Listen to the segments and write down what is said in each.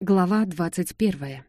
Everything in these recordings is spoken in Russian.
Глава двадцать первая.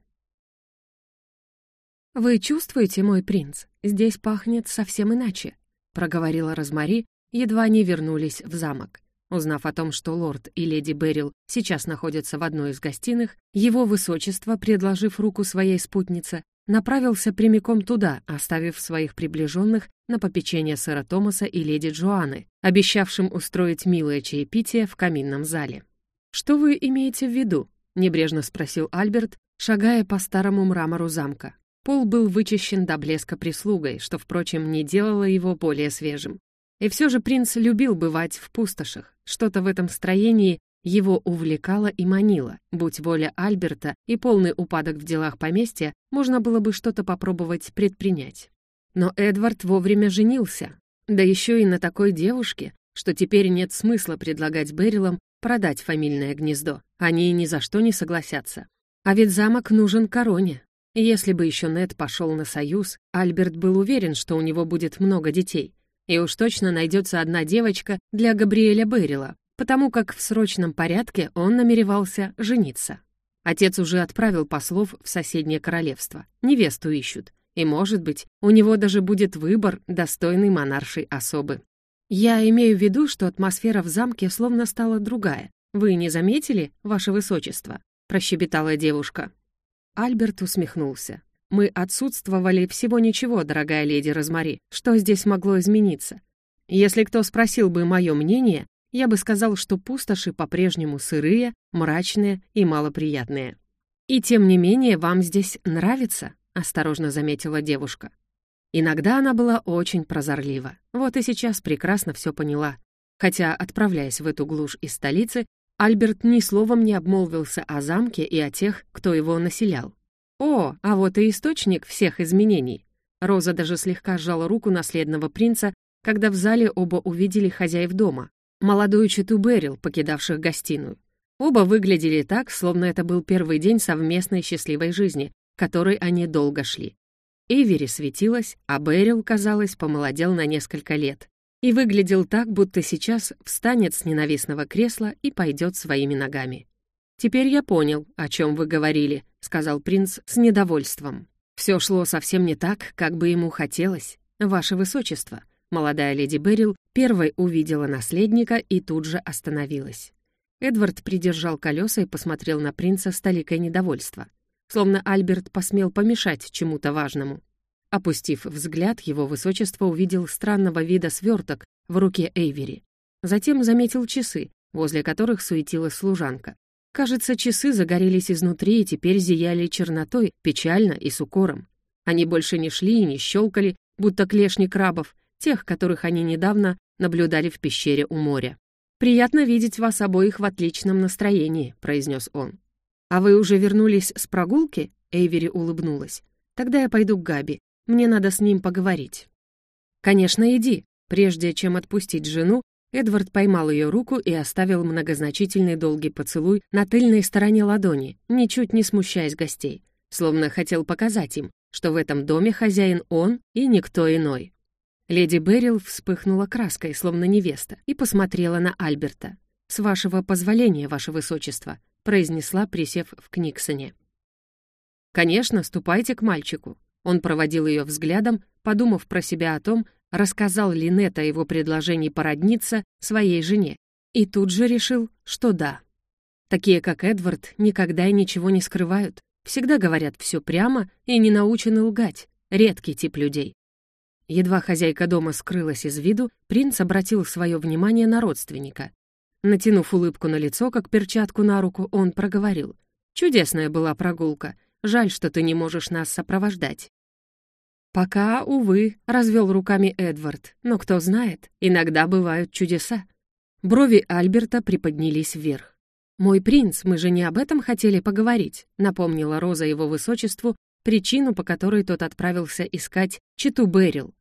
«Вы чувствуете, мой принц? Здесь пахнет совсем иначе», — проговорила Розмари, едва они вернулись в замок. Узнав о том, что лорд и леди Беррил сейчас находятся в одной из гостиных, его высочество, предложив руку своей спутнице, направился прямиком туда, оставив своих приближенных на попечение сэра Томаса и леди Джоанны, обещавшим устроить милое чаепитие в каминном зале. «Что вы имеете в виду?» — небрежно спросил Альберт, шагая по старому мрамору замка. Пол был вычищен до блеска прислугой, что, впрочем, не делало его более свежим. И все же принц любил бывать в пустошах. Что-то в этом строении его увлекало и манило. Будь воля Альберта и полный упадок в делах поместья, можно было бы что-то попробовать предпринять. Но Эдвард вовремя женился. Да еще и на такой девушке, что теперь нет смысла предлагать Берилам продать фамильное гнездо. Они ни за что не согласятся. А ведь замок нужен короне. Если бы еще Нед пошел на союз, Альберт был уверен, что у него будет много детей. И уж точно найдется одна девочка для Габриэля Беррила, потому как в срочном порядке он намеревался жениться. Отец уже отправил послов в соседнее королевство. Невесту ищут. И, может быть, у него даже будет выбор достойной монаршей особы. «Я имею в виду, что атмосфера в замке словно стала другая. Вы не заметили, ваше высочество?» — прощебетала девушка. Альберт усмехнулся. «Мы отсутствовали всего ничего, дорогая леди Розмари. Что здесь могло измениться? Если кто спросил бы мое мнение, я бы сказал, что пустоши по-прежнему сырые, мрачные и малоприятные. И тем не менее вам здесь нравится?» — осторожно заметила девушка. Иногда она была очень прозорлива. Вот и сейчас прекрасно все поняла. Хотя, отправляясь в эту глушь из столицы, Альберт ни словом не обмолвился о замке и о тех, кто его населял. О, а вот и источник всех изменений. Роза даже слегка сжала руку наследного принца, когда в зале оба увидели хозяев дома, молодую читу Берил, покидавших гостиную. Оба выглядели так, словно это был первый день совместной счастливой жизни, которой они долго шли. Эйвери светилась, а Бэрил, казалось, помолодел на несколько лет. И выглядел так, будто сейчас встанет с ненавистного кресла и пойдет своими ногами. «Теперь я понял, о чем вы говорили», — сказал принц с недовольством. «Все шло совсем не так, как бы ему хотелось. Ваше высочество». Молодая леди Берил первой увидела наследника и тут же остановилась. Эдвард придержал колеса и посмотрел на принца с толикой недовольства словно Альберт посмел помешать чему-то важному. Опустив взгляд, его высочество увидел странного вида сверток в руке Эйвери. Затем заметил часы, возле которых суетилась служанка. Кажется, часы загорелись изнутри и теперь зияли чернотой, печально и с укором. Они больше не шли и не щелкали, будто клешни крабов, тех, которых они недавно наблюдали в пещере у моря. «Приятно видеть вас обоих в отличном настроении», — произнес он. «А вы уже вернулись с прогулки?» Эйвери улыбнулась. «Тогда я пойду к Габи. Мне надо с ним поговорить». «Конечно, иди». Прежде чем отпустить жену, Эдвард поймал ее руку и оставил многозначительный долгий поцелуй на тыльной стороне ладони, ничуть не смущаясь гостей, словно хотел показать им, что в этом доме хозяин он и никто иной. Леди Беррил вспыхнула краской, словно невеста, и посмотрела на Альберта. «С вашего позволения, ваше высочество», произнесла, присев в Книксоне. «Конечно, ступайте к мальчику». Он проводил ее взглядом, подумав про себя о том, рассказал ли Нет о его предложении породниться своей жене, и тут же решил, что да. Такие, как Эдвард, никогда и ничего не скрывают, всегда говорят все прямо и не научены лгать, редкий тип людей. Едва хозяйка дома скрылась из виду, принц обратил свое внимание на родственника. Натянув улыбку на лицо, как перчатку на руку, он проговорил. «Чудесная была прогулка. Жаль, что ты не можешь нас сопровождать». «Пока, увы», — развел руками Эдвард. «Но кто знает, иногда бывают чудеса». Брови Альберта приподнялись вверх. «Мой принц, мы же не об этом хотели поговорить», — напомнила Роза его высочеству причину, по которой тот отправился искать Читу Берил.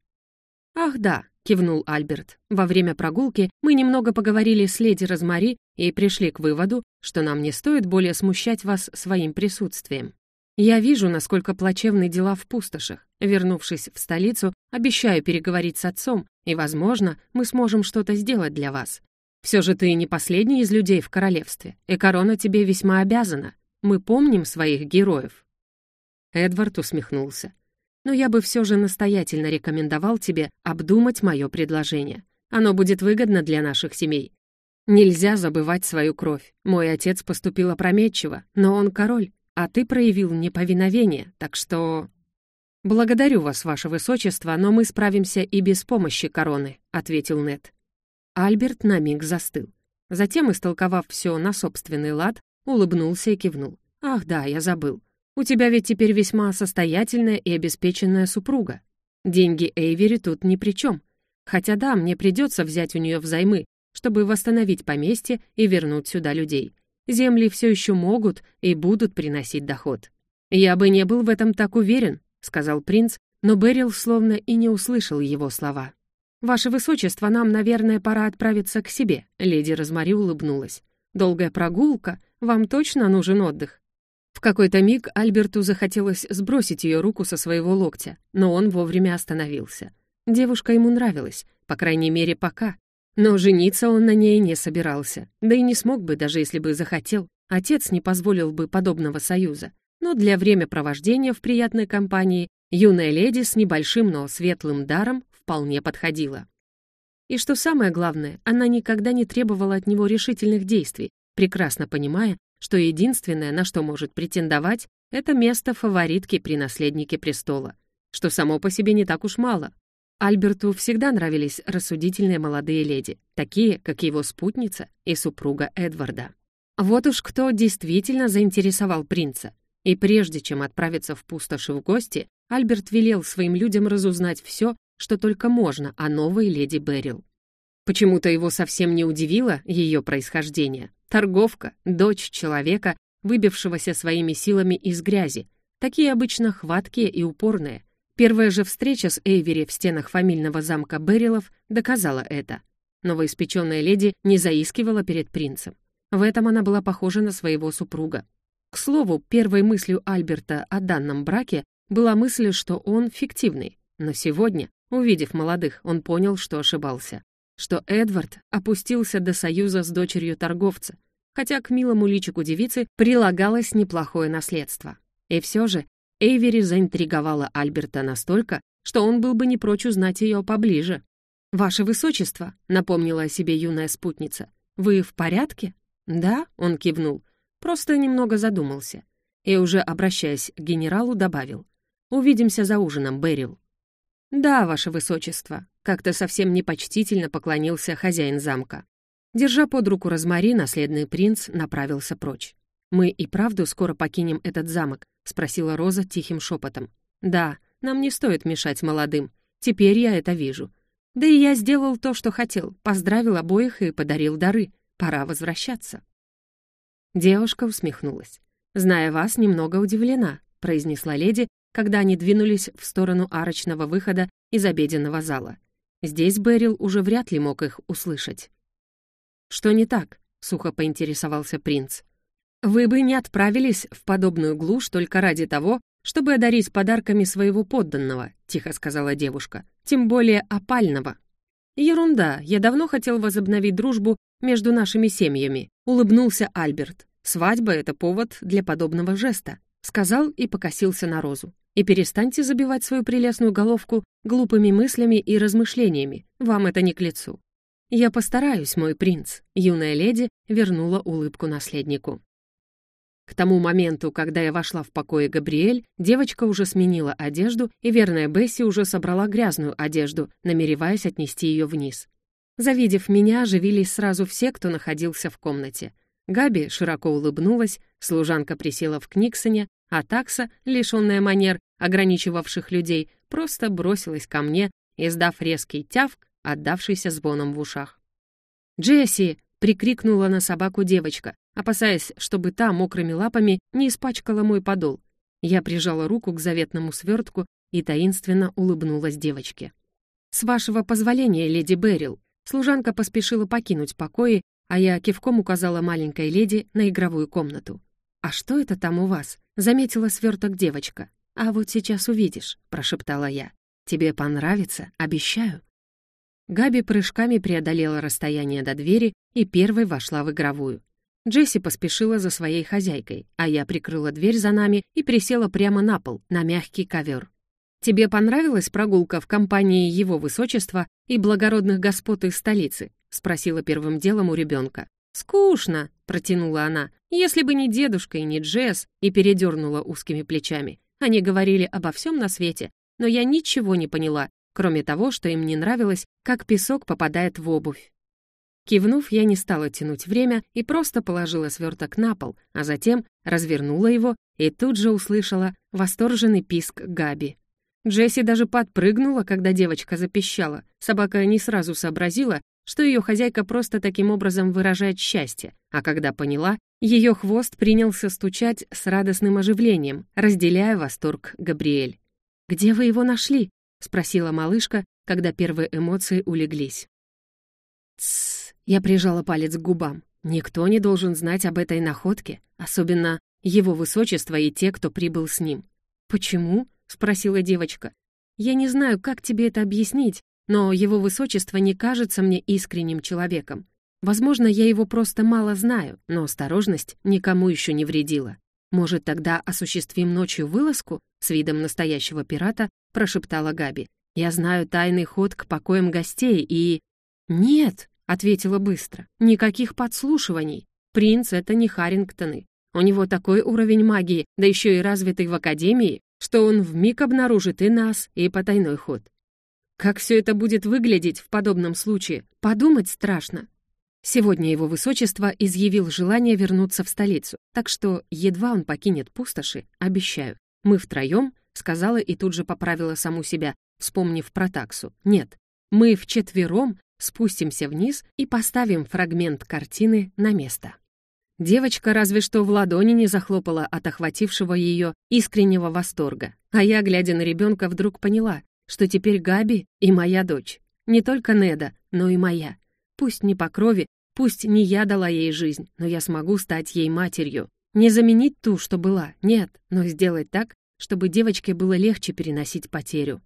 «Ах да, кивнул Альберт. Во время прогулки мы немного поговорили с леди Розмари и пришли к выводу, что нам не стоит более смущать вас своим присутствием. Я вижу, насколько плачевны дела в пустошах. Вернувшись в столицу, обещаю переговорить с отцом, и, возможно, мы сможем что-то сделать для вас. Все же ты не последний из людей в королевстве, и корона тебе весьма обязана. Мы помним своих героев». Эдвард усмехнулся. «Но я бы все же настоятельно рекомендовал тебе обдумать мое предложение. Оно будет выгодно для наших семей. Нельзя забывать свою кровь. Мой отец поступил опрометчиво, но он король, а ты проявил неповиновение, так что...» «Благодарю вас, ваше высочество, но мы справимся и без помощи короны», — ответил Нед. Альберт на миг застыл. Затем, истолковав все на собственный лад, улыбнулся и кивнул. «Ах да, я забыл. У тебя ведь теперь весьма состоятельная и обеспеченная супруга. Деньги Эйвери тут ни при чем. Хотя да, мне придется взять у нее взаймы, чтобы восстановить поместье и вернуть сюда людей. Земли все еще могут и будут приносить доход. Я бы не был в этом так уверен, — сказал принц, но Берил словно и не услышал его слова. «Ваше высочество, нам, наверное, пора отправиться к себе», — леди Розмари улыбнулась. «Долгая прогулка, вам точно нужен отдых?» В какой-то миг Альберту захотелось сбросить ее руку со своего локтя, но он вовремя остановился. Девушка ему нравилась, по крайней мере, пока. Но жениться он на ней не собирался, да и не смог бы, даже если бы захотел. Отец не позволил бы подобного союза но для времяпровождения в приятной компании юная леди с небольшим, но светлым даром вполне подходила. И что самое главное, она никогда не требовала от него решительных действий, прекрасно понимая, что единственное, на что может претендовать, это место фаворитки при наследнике престола, что само по себе не так уж мало. Альберту всегда нравились рассудительные молодые леди, такие, как его спутница и супруга Эдварда. Вот уж кто действительно заинтересовал принца. И прежде чем отправиться в пустоши в гости, Альберт велел своим людям разузнать все, что только можно о новой леди Беррил. Почему-то его совсем не удивило ее происхождение. Торговка, дочь человека, выбившегося своими силами из грязи. Такие обычно хваткие и упорные. Первая же встреча с Эйвери в стенах фамильного замка Беррилов доказала это. Новоиспеченная леди не заискивала перед принцем. В этом она была похожа на своего супруга. К слову, первой мыслью Альберта о данном браке была мысль, что он фиктивный. Но сегодня, увидев молодых, он понял, что ошибался. Что Эдвард опустился до союза с дочерью торговца, хотя к милому личику девицы прилагалось неплохое наследство. И все же Эйвери заинтриговала Альберта настолько, что он был бы не прочь узнать ее поближе. «Ваше Высочество», — напомнила о себе юная спутница, — «вы в порядке?» «Да», — он кивнул, Просто немного задумался. И уже обращаясь к генералу, добавил. «Увидимся за ужином, Берил». «Да, ваше высочество», — как-то совсем непочтительно поклонился хозяин замка. Держа под руку Розмари, наследный принц направился прочь. «Мы и правду скоро покинем этот замок?» — спросила Роза тихим шепотом. «Да, нам не стоит мешать молодым. Теперь я это вижу. Да и я сделал то, что хотел, поздравил обоих и подарил дары. Пора возвращаться». Девушка усмехнулась. «Зная вас, немного удивлена», — произнесла леди, когда они двинулись в сторону арочного выхода из обеденного зала. Здесь Берил уже вряд ли мог их услышать. «Что не так?» — сухо поинтересовался принц. «Вы бы не отправились в подобную глушь только ради того, чтобы одарить подарками своего подданного», — тихо сказала девушка, «тем более опального». «Ерунда, я давно хотел возобновить дружбу между нашими семьями», — улыбнулся Альберт. «Свадьба — это повод для подобного жеста», — сказал и покосился на Розу. «И перестаньте забивать свою прелестную головку глупыми мыслями и размышлениями, вам это не к лицу». «Я постараюсь, мой принц», — юная леди вернула улыбку наследнику. К тому моменту, когда я вошла в покое Габриэль, девочка уже сменила одежду, и верная Бесси уже собрала грязную одежду, намереваясь отнести ее вниз. Завидев меня, оживились сразу все, кто находился в комнате. Габи широко улыбнулась, служанка присела в книгсоне, а такса, лишённая манер, ограничивавших людей, просто бросилась ко мне, издав резкий тявк, отдавшийся звоном в ушах. «Джесси!» — прикрикнула на собаку девочка, опасаясь, чтобы та мокрыми лапами не испачкала мой подол. Я прижала руку к заветному свертку и таинственно улыбнулась девочке. «С вашего позволения, леди Беррил», Служанка поспешила покинуть покои, а я кивком указала маленькой леди на игровую комнату. «А что это там у вас?» — заметила сверток девочка. «А вот сейчас увидишь», — прошептала я. «Тебе понравится, обещаю». Габи прыжками преодолела расстояние до двери и первой вошла в игровую. Джесси поспешила за своей хозяйкой, а я прикрыла дверь за нами и присела прямо на пол, на мягкий ковер. «Тебе понравилась прогулка в компании его высочества и благородных господ из столицы?» — спросила первым делом у ребенка. «Скучно», — протянула она, «если бы не дедушка и не Джесс», и передернула узкими плечами. Они говорили обо всем на свете, но я ничего не поняла, кроме того, что им не нравилось, как песок попадает в обувь. Кивнув, я не стала тянуть время и просто положила сверток на пол, а затем развернула его и тут же услышала восторженный писк Габи. Джесси даже подпрыгнула, когда девочка запищала. Собака не сразу сообразила, что ее хозяйка просто таким образом выражает счастье, а когда поняла, ее хвост принялся стучать с радостным оживлением, разделяя восторг Габриэль. «Где вы его нашли?» — спросила малышка, когда первые эмоции улеглись. «Тссс!» — я прижала палец к губам. «Никто не должен знать об этой находке, особенно его высочество и те, кто прибыл с ним». «Почему?» — спросила девочка. «Я не знаю, как тебе это объяснить, но его высочество не кажется мне искренним человеком. Возможно, я его просто мало знаю, но осторожность никому еще не вредила. Может, тогда осуществим ночью вылазку?» С видом настоящего пирата прошептала Габи. «Я знаю тайный ход к покоям гостей и...» «Нет», — ответила быстро, — «никаких подслушиваний. Принц — это не Харингтоны. У него такой уровень магии, да еще и развитый в Академии, что он вмиг обнаружит и нас, и потайной ход. Как все это будет выглядеть в подобном случае, подумать страшно. Сегодня его высочество изъявил желание вернуться в столицу, так что едва он покинет пустоши, обещаю, мы втроем, сказала и тут же поправила саму себя, вспомнив про таксу. Нет, мы вчетвером спустимся вниз и поставим фрагмент картины на место. Девочка разве что в ладони не захлопала от охватившего ее искреннего восторга. А я, глядя на ребенка, вдруг поняла, что теперь Габи и моя дочь. Не только Неда, но и моя. Пусть не по крови, пусть не я дала ей жизнь, но я смогу стать ей матерью. Не заменить ту, что была, нет, но сделать так, чтобы девочке было легче переносить потерю.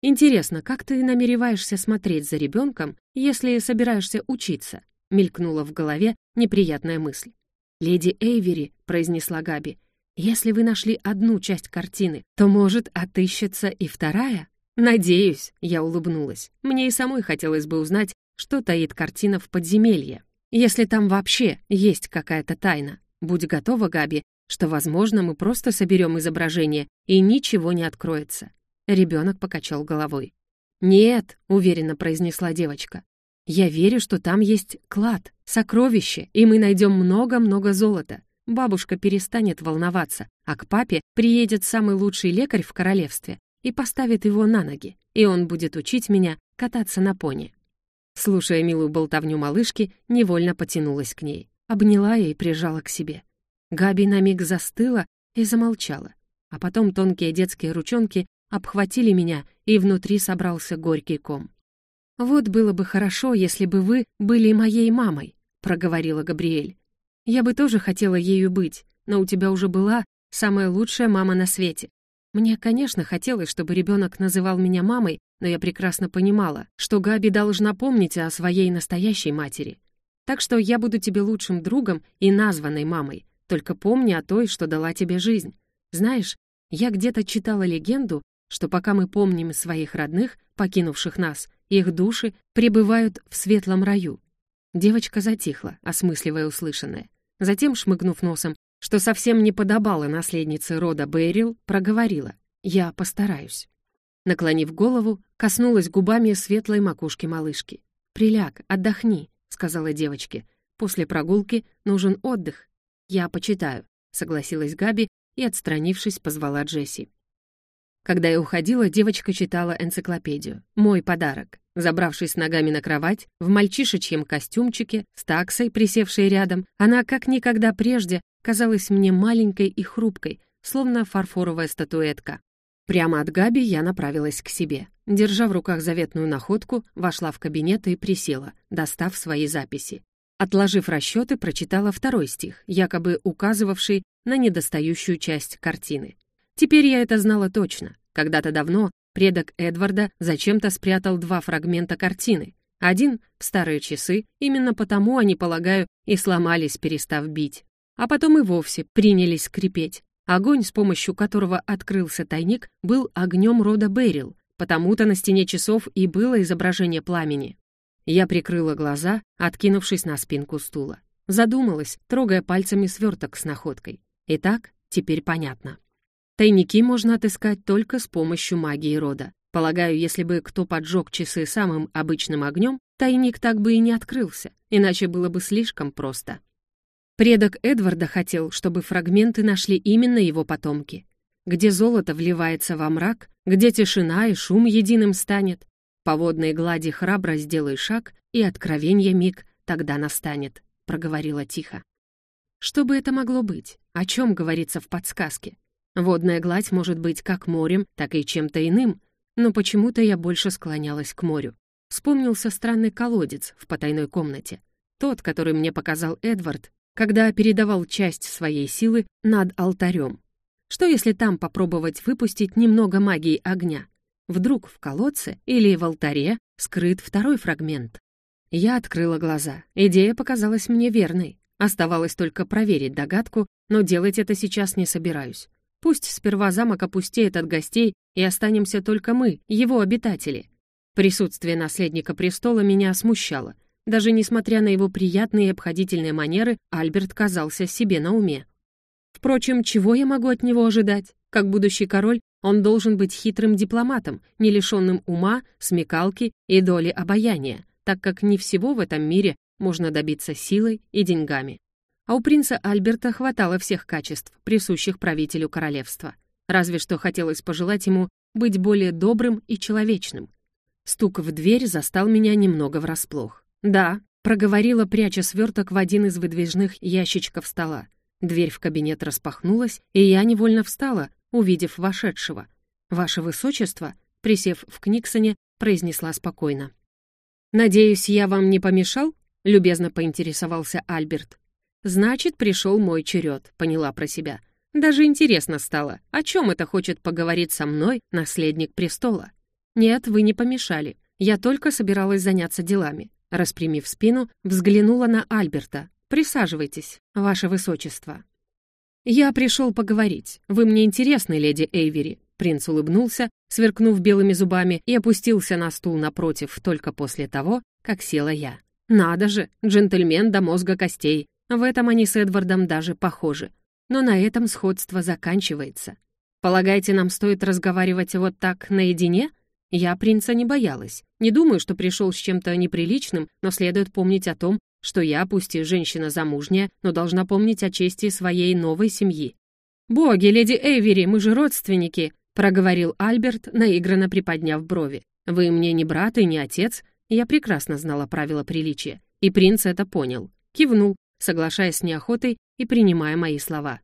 «Интересно, как ты намереваешься смотреть за ребенком, если собираешься учиться?» — мелькнула в голове неприятная мысль. «Леди Эйвери», — произнесла Габи, «если вы нашли одну часть картины, то, может, отыщется и вторая?» «Надеюсь», — я улыбнулась. «Мне и самой хотелось бы узнать, что таит картина в подземелье. Если там вообще есть какая-то тайна. Будь готова, Габи, что, возможно, мы просто соберем изображение, и ничего не откроется». Ребенок покачал головой. «Нет», — уверенно произнесла девочка. Я верю, что там есть клад, сокровище, и мы найдем много-много золота. Бабушка перестанет волноваться, а к папе приедет самый лучший лекарь в королевстве и поставит его на ноги, и он будет учить меня кататься на пони. Слушая милую болтовню малышки, невольно потянулась к ней. Обняла ее и прижала к себе. Габи на миг застыла и замолчала. А потом тонкие детские ручонки обхватили меня, и внутри собрался горький ком. «Вот было бы хорошо, если бы вы были моей мамой», — проговорила Габриэль. «Я бы тоже хотела ею быть, но у тебя уже была самая лучшая мама на свете. Мне, конечно, хотелось, чтобы ребенок называл меня мамой, но я прекрасно понимала, что Габи должна помнить о своей настоящей матери. Так что я буду тебе лучшим другом и названной мамой, только помни о той, что дала тебе жизнь. Знаешь, я где-то читала легенду, что пока мы помним своих родных, покинувших нас, их души пребывают в светлом раю. Девочка затихла, осмысливая услышанное. Затем, шмыгнув носом, что совсем не подобало наследнице рода Бэрил, проговорила «Я постараюсь». Наклонив голову, коснулась губами светлой макушки малышки. «Приляг, отдохни», — сказала девочке. «После прогулки нужен отдых». «Я почитаю», — согласилась Габи и, отстранившись, позвала Джесси. Когда я уходила, девочка читала энциклопедию. Мой подарок. Забравшись ногами на кровать, в мальчишечьем костюмчике, с таксой, присевшей рядом, она, как никогда прежде, казалась мне маленькой и хрупкой, словно фарфоровая статуэтка. Прямо от Габи я направилась к себе. Держа в руках заветную находку, вошла в кабинет и присела, достав свои записи. Отложив расчеты, прочитала второй стих, якобы указывавший на недостающую часть картины. Теперь я это знала точно. Когда-то давно предок Эдварда зачем-то спрятал два фрагмента картины. Один — в старые часы, именно потому они, полагаю, и сломались, перестав бить. А потом и вовсе принялись скрипеть. Огонь, с помощью которого открылся тайник, был огнем рода Берил, потому-то на стене часов и было изображение пламени. Я прикрыла глаза, откинувшись на спинку стула. Задумалась, трогая пальцами сверток с находкой. Итак, теперь понятно. Тайники можно отыскать только с помощью магии рода. Полагаю, если бы кто поджег часы самым обычным огнем, тайник так бы и не открылся, иначе было бы слишком просто. Предок Эдварда хотел, чтобы фрагменты нашли именно его потомки. Где золото вливается во мрак, где тишина и шум единым станет. По водной глади храбро сделай шаг, и откровенье миг тогда настанет, проговорила тихо. Что бы это могло быть? О чем говорится в подсказке? Водная гладь может быть как морем, так и чем-то иным, но почему-то я больше склонялась к морю. Вспомнился странный колодец в потайной комнате. Тот, который мне показал Эдвард, когда передавал часть своей силы над алтарем. Что если там попробовать выпустить немного магии огня? Вдруг в колодце или в алтаре скрыт второй фрагмент? Я открыла глаза. Идея показалась мне верной. Оставалось только проверить догадку, но делать это сейчас не собираюсь. Пусть сперва замок опустеет от гостей, и останемся только мы, его обитатели. Присутствие наследника престола меня смущало — даже несмотря на его приятные и обходительные манеры, Альберт казался себе на уме. Впрочем, чего я могу от него ожидать? Как будущий король, он должен быть хитрым дипломатом, не лишенным ума, смекалки и доли обаяния, так как не всего в этом мире можно добиться силой и деньгами. А у принца Альберта хватало всех качеств, присущих правителю королевства. Разве что хотелось пожелать ему быть более добрым и человечным. Стук в дверь застал меня немного врасплох. «Да», — проговорила, пряча сверток в один из выдвижных ящичков стола. Дверь в кабинет распахнулась, и я невольно встала, увидев вошедшего. «Ваше Высочество», — присев в Книксоне, произнесла спокойно. «Надеюсь, я вам не помешал?» — любезно поинтересовался Альберт. «Значит, пришел мой черед», — поняла про себя. Даже интересно стало, о чем это хочет поговорить со мной наследник престола. «Нет, вы не помешали. Я только собиралась заняться делами. Распрямив спину, взглянула на Альберта. «Присаживайтесь, ваше высочество». «Я пришел поговорить. Вы мне интересны, леди Эйвери». Принц улыбнулся, сверкнув белыми зубами, и опустился на стул напротив только после того, как села я. «Надо же, джентльмен до мозга костей. В этом они с Эдвардом даже похожи. Но на этом сходство заканчивается. Полагаете, нам стоит разговаривать вот так наедине?» Я принца не боялась. Не думаю, что пришел с чем-то неприличным, но следует помнить о том, что я, пусть и женщина замужняя, но должна помнить о чести своей новой семьи. «Боги, леди Эйвери, мы же родственники», — проговорил Альберт, наигранно приподняв брови. «Вы мне не брат и не отец». Я прекрасно знала правила приличия. И принц это понял. Кивнул, соглашаясь с неохотой и принимая мои слова.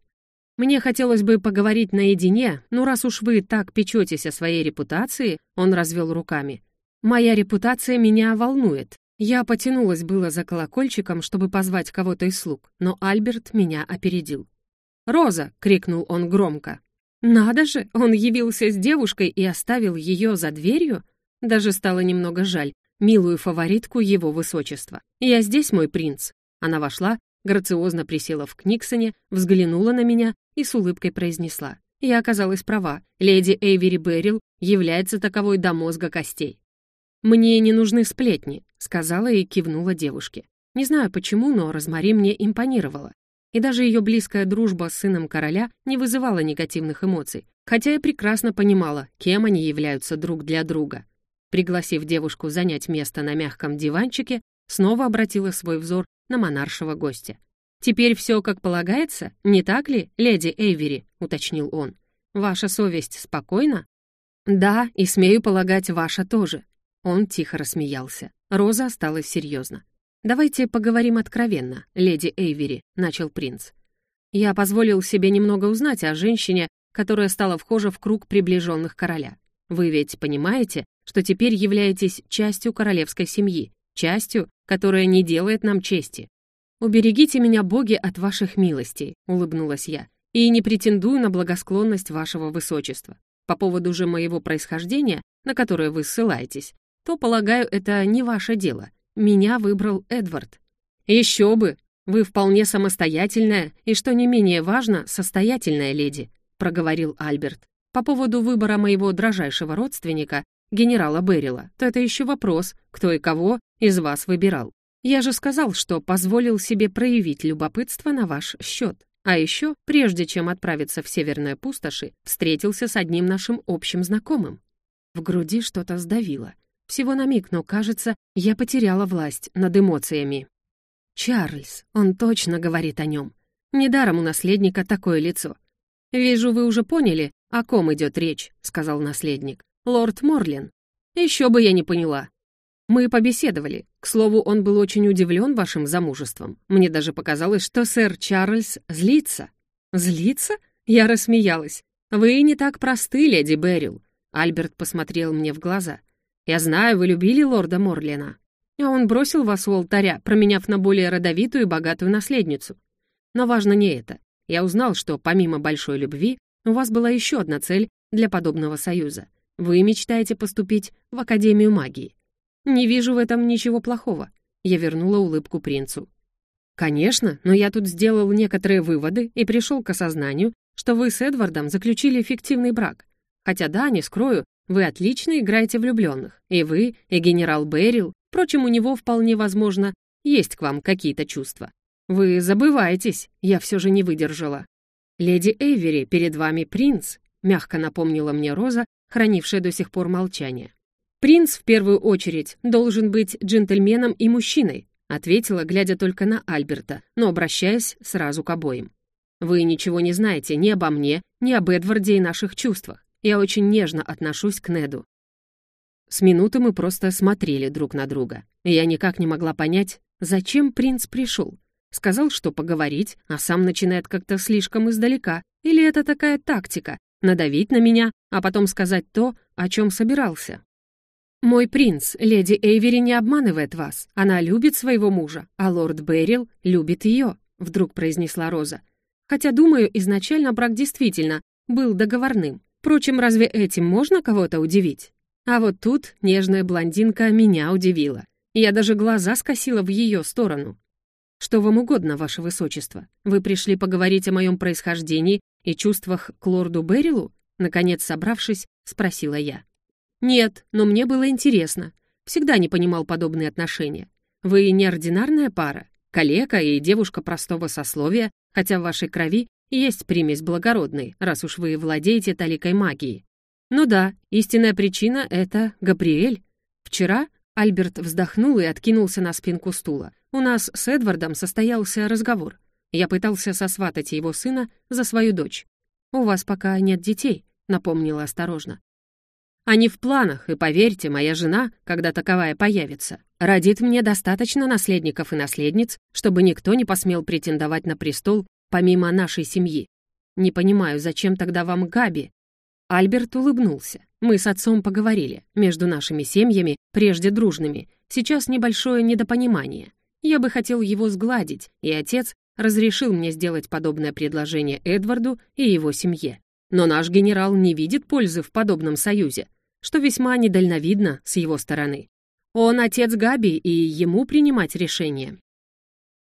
Мне хотелось бы поговорить наедине, но раз уж вы так печетесь о своей репутации, он развел руками. Моя репутация меня волнует. Я потянулась было за колокольчиком, чтобы позвать кого-то из слуг, но Альберт меня опередил. «Роза!» — крикнул он громко. «Надо же! Он явился с девушкой и оставил ее за дверью?» Даже стало немного жаль, милую фаворитку его высочества. «Я здесь, мой принц!» Она вошла, грациозно присела в Книксоне, взглянула на меня и с улыбкой произнесла. Я оказалась права, леди Эйвери Беррил является таковой до мозга костей. «Мне не нужны сплетни», — сказала и кивнула девушке. Не знаю почему, но Розмари мне импонировала. И даже ее близкая дружба с сыном короля не вызывала негативных эмоций, хотя я прекрасно понимала, кем они являются друг для друга. Пригласив девушку занять место на мягком диванчике, снова обратила свой взор на монаршего гостя. «Теперь все как полагается, не так ли, леди Эйвери?» — уточнил он. «Ваша совесть спокойна?» «Да, и смею полагать, ваша тоже». Он тихо рассмеялся. Роза осталась серьезно. «Давайте поговорим откровенно, леди Эйвери», — начал принц. «Я позволил себе немного узнать о женщине, которая стала вхожа в круг приближенных короля. Вы ведь понимаете, что теперь являетесь частью королевской семьи, частью, которая не делает нам чести. «Уберегите меня, боги, от ваших милостей», — улыбнулась я, «и не претендую на благосклонность вашего высочества. По поводу же моего происхождения, на которое вы ссылаетесь, то, полагаю, это не ваше дело. Меня выбрал Эдвард. Еще бы! Вы вполне самостоятельная и, что не менее важно, состоятельная леди, проговорил Альберт. По поводу выбора моего дрожайшего родственника, генерала Беррила, то это еще вопрос, кто и кого из вас выбирал. Я же сказал, что позволил себе проявить любопытство на ваш счет. А еще, прежде чем отправиться в северные пустоши, встретился с одним нашим общим знакомым. В груди что-то сдавило. Всего на миг, но, кажется, я потеряла власть над эмоциями. Чарльз, он точно говорит о нем. Недаром у наследника такое лицо. «Вижу, вы уже поняли, о ком идет речь», — сказал наследник. «Лорд Морлин». «Еще бы я не поняла». Мы побеседовали. К слову, он был очень удивлен вашим замужеством. Мне даже показалось, что сэр Чарльз злится. «Злится?» Я рассмеялась. «Вы не так просты, леди Беррил». Альберт посмотрел мне в глаза. «Я знаю, вы любили лорда Морлина. А он бросил вас у алтаря, променяв на более родовитую и богатую наследницу. Но важно не это. Я узнал, что помимо большой любви, у вас была еще одна цель для подобного союза. Вы мечтаете поступить в Академию магии. Не вижу в этом ничего плохого. Я вернула улыбку принцу. Конечно, но я тут сделал некоторые выводы и пришел к осознанию, что вы с Эдвардом заключили фиктивный брак. Хотя да, не скрою, вы отлично играете влюбленных. И вы, и генерал Беррил. Впрочем, у него вполне возможно есть к вам какие-то чувства. Вы забываетесь, я все же не выдержала. Леди Эйвери, перед вами принц, мягко напомнила мне Роза, хранившая до сих пор молчание. Принц, в первую очередь, должен быть джентльменом и мужчиной, ответила, глядя только на Альберта, но обращаясь сразу к обоим. Вы ничего не знаете ни обо мне, ни об Эдварде и наших чувствах. Я очень нежно отношусь к Неду. С минуты мы просто смотрели друг на друга. Я никак не могла понять, зачем принц пришел. Сказал, что поговорить, а сам начинает как-то слишком издалека. Или это такая тактика — надавить на меня, а потом сказать то, о чем собирался. «Мой принц, леди Эйвери не обманывает вас. Она любит своего мужа, а лорд Беррил любит ее», — вдруг произнесла Роза. «Хотя, думаю, изначально брак действительно был договорным. Впрочем, разве этим можно кого-то удивить? А вот тут нежная блондинка меня удивила. Я даже глаза скосила в ее сторону. «Что вам угодно, ваше высочество? Вы пришли поговорить о моем происхождении и чувствах к лорду Берилу?» Наконец, собравшись, спросила я. «Нет, но мне было интересно. Всегда не понимал подобные отношения. Вы неординарная пара, калека и девушка простого сословия, хотя в вашей крови есть примесь благородной, раз уж вы владеете таликой магии. Ну да, истинная причина — это Габриэль. Вчера Альберт вздохнул и откинулся на спинку стула. У нас с Эдвардом состоялся разговор. Я пытался сосватать его сына за свою дочь. «У вас пока нет детей», — напомнила осторожно. «Они в планах, и поверьте, моя жена, когда таковая появится, родит мне достаточно наследников и наследниц, чтобы никто не посмел претендовать на престол помимо нашей семьи. Не понимаю, зачем тогда вам Габи, Альберт улыбнулся. Мы с отцом поговорили. Между нашими семьями, прежде дружными, сейчас небольшое недопонимание. Я бы хотел его сгладить, и отец разрешил мне сделать подобное предложение Эдварду и его семье. Но наш генерал не видит пользы в подобном союзе, что весьма недальновидно с его стороны. Он отец Габи, и ему принимать решение.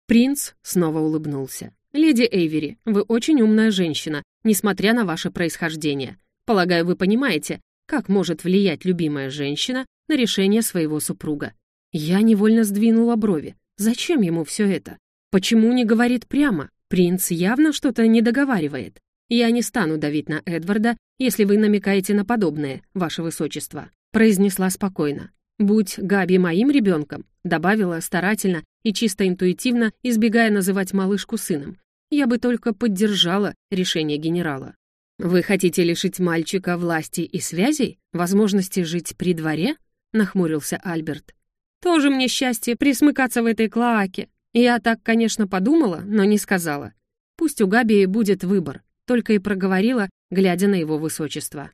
Принц снова улыбнулся. «Леди Эйвери, вы очень умная женщина, несмотря на ваше происхождение. Полагаю, вы понимаете, как может влиять любимая женщина на решение своего супруга. Я невольно сдвинула брови. Зачем ему все это? Почему не говорит прямо? Принц явно что-то не договаривает. Я не стану давить на Эдварда, если вы намекаете на подобное, ваше высочество, произнесла спокойно. Будь Габи моим ребенком, добавила старательно и чисто интуитивно, избегая называть малышку сыном, я бы только поддержала решение генерала. «Вы хотите лишить мальчика власти и связей? Возможности жить при дворе?» — нахмурился Альберт. «Тоже мне счастье присмыкаться в этой клоаке. Я так, конечно, подумала, но не сказала. Пусть у Габи будет выбор», — только и проговорила, глядя на его высочество.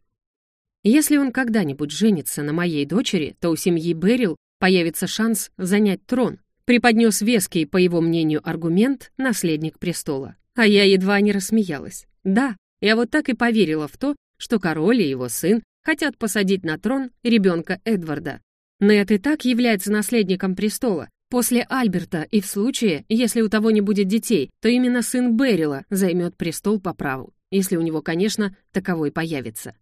«Если он когда-нибудь женится на моей дочери, то у семьи Берил появится шанс занять трон», преподнес веский, по его мнению, аргумент наследник престола. А я едва не рассмеялась. Да, я вот так и поверила в то, что король и его сын хотят посадить на трон ребенка Эдварда. Нед и так является наследником престола. После Альберта и в случае, если у того не будет детей, то именно сын Берила займет престол по праву, если у него, конечно, таковой появится.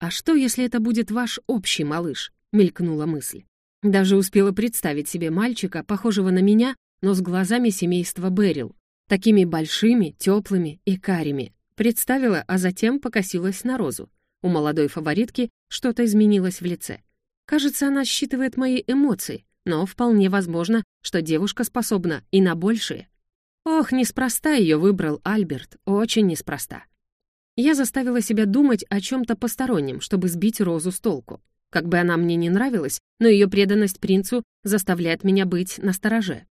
«А что, если это будет ваш общий малыш?» — мелькнула мысль. Даже успела представить себе мальчика, похожего на меня, но с глазами семейства Берил, такими большими, теплыми и карими. Представила, а затем покосилась на розу. У молодой фаворитки что-то изменилось в лице. Кажется, она считывает мои эмоции, но вполне возможно, что девушка способна и на большее. Ох, неспроста ее выбрал Альберт, очень неспроста. Я заставила себя думать о чем-то постороннем, чтобы сбить Розу с толку. Как бы она мне не нравилась, но ее преданность принцу заставляет меня быть настороже.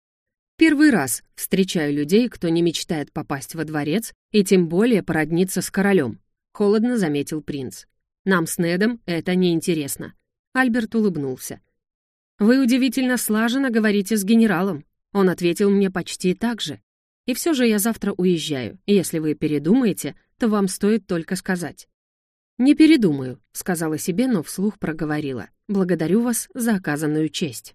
Первый раз встречаю людей, кто не мечтает попасть во дворец и тем более породниться с королем, холодно заметил принц. Нам с Недом это неинтересно. Альберт улыбнулся. «Вы удивительно слаженно говорите с генералом». Он ответил мне почти так же. «И все же я завтра уезжаю. Если вы передумаете, то вам стоит только сказать». «Не передумаю», — сказала себе, но вслух проговорила. «Благодарю вас за оказанную честь».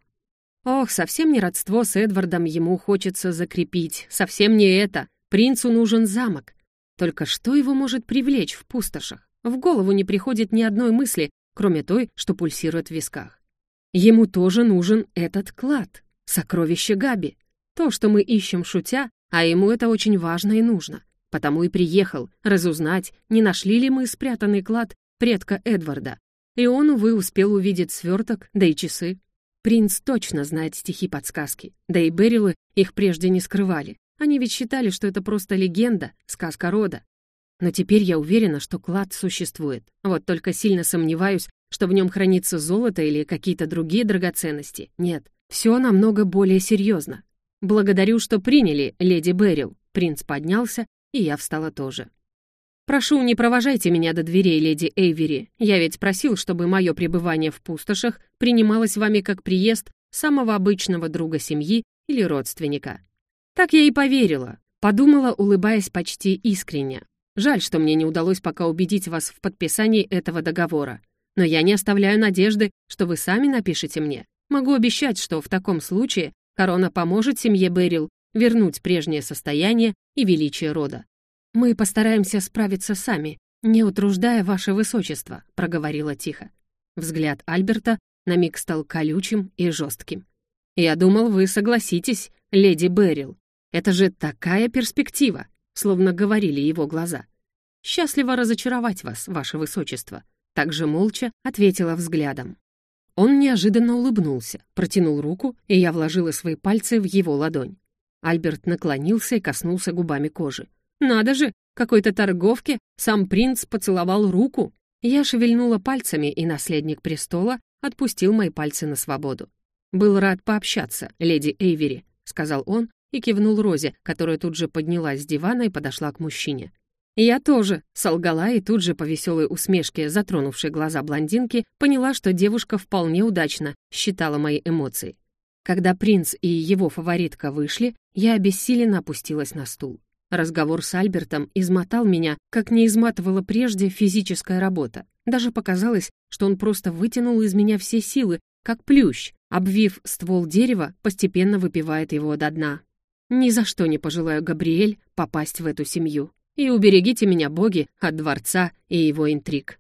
Ох, совсем не родство с Эдвардом ему хочется закрепить, совсем не это. Принцу нужен замок. Только что его может привлечь в пустошах? В голову не приходит ни одной мысли, кроме той, что пульсирует в висках. Ему тоже нужен этот клад, сокровище Габи. То, что мы ищем шутя, а ему это очень важно и нужно. Потому и приехал разузнать, не нашли ли мы спрятанный клад предка Эдварда. И он, увы, успел увидеть сверток, да и часы. Принц точно знает стихи-подсказки, да и Берилы их прежде не скрывали. Они ведь считали, что это просто легенда, сказка рода. Но теперь я уверена, что клад существует. Вот только сильно сомневаюсь, что в нем хранится золото или какие-то другие драгоценности. Нет, все намного более серьезно. Благодарю, что приняли, леди Берил. Принц поднялся, и я встала тоже. «Прошу, не провожайте меня до дверей, леди Эйвери. Я ведь просил, чтобы мое пребывание в пустошах принималось вами как приезд самого обычного друга семьи или родственника». Так я и поверила. Подумала, улыбаясь почти искренне. Жаль, что мне не удалось пока убедить вас в подписании этого договора. Но я не оставляю надежды, что вы сами напишете мне. Могу обещать, что в таком случае корона поможет семье Берил вернуть прежнее состояние и величие рода. «Мы постараемся справиться сами, не утруждая ваше высочество», — проговорила тихо. Взгляд Альберта на миг стал колючим и жестким. «Я думал, вы согласитесь, леди Беррил. Это же такая перспектива», — словно говорили его глаза. «Счастливо разочаровать вас, ваше высочество», — также молча ответила взглядом. Он неожиданно улыбнулся, протянул руку, и я вложила свои пальцы в его ладонь. Альберт наклонился и коснулся губами кожи. Надо же, какой-то торговке сам принц поцеловал руку. Я шевельнула пальцами, и наследник престола отпустил мои пальцы на свободу. «Был рад пообщаться, леди Эйвери», — сказал он и кивнул Розе, которая тут же поднялась с дивана и подошла к мужчине. Я тоже солгала и тут же по веселой усмешке, затронувшей глаза блондинки, поняла, что девушка вполне удачно считала мои эмоции. Когда принц и его фаворитка вышли, я обессиленно опустилась на стул. Разговор с Альбертом измотал меня, как не изматывала прежде физическая работа. Даже показалось, что он просто вытянул из меня все силы, как плющ, обвив ствол дерева, постепенно выпивает его до дна. Ни за что не пожелаю Габриэль попасть в эту семью. И уберегите меня, боги, от дворца и его интриг.